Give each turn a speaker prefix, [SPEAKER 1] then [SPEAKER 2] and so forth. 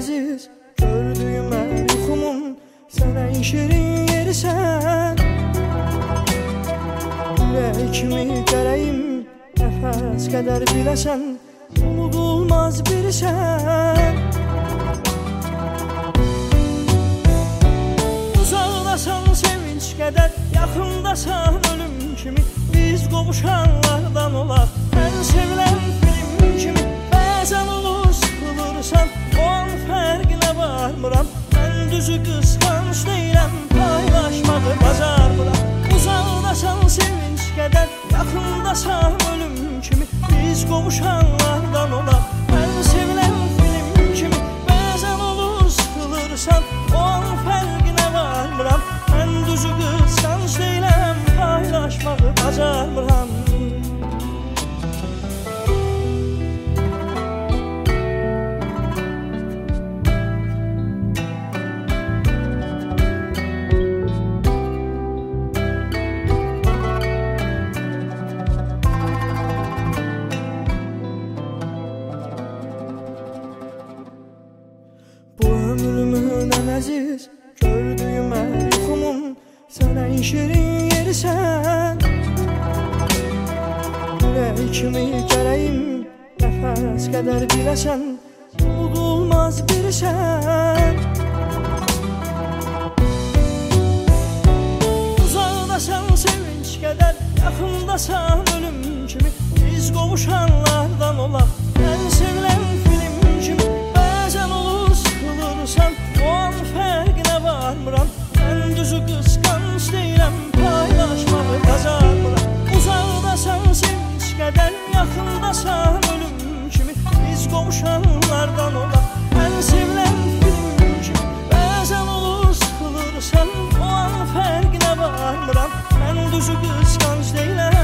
[SPEAKER 1] əziz Gördüyüm mən yuxumun Sənə en şirin yerisən Ürək kimi gərəyim Nəfəs qədər biləsən Unudulmaz birisən Uzaqdasan sevinç qədər Yaxındasan ölüm kimi. Biz qovuşanlardan olaq Ən sevilən film kimi. Bu ömrümün ən əziz Gördüyüm hər yuxumun Sənə şirin yerisən Ürək kimi gərəyim Nəfəs qədər biləsən Unudulmaz bir sən Uzaqdasan sevinç qədər Yaxındasan ölüm kimi Biz qovuşanlardan olaq qovuşanlardan olaq Ən sevilən film kimi Bəzən olur sıxılırsan O an fərqinə varmıram Mən düzü qısqanc deyiləm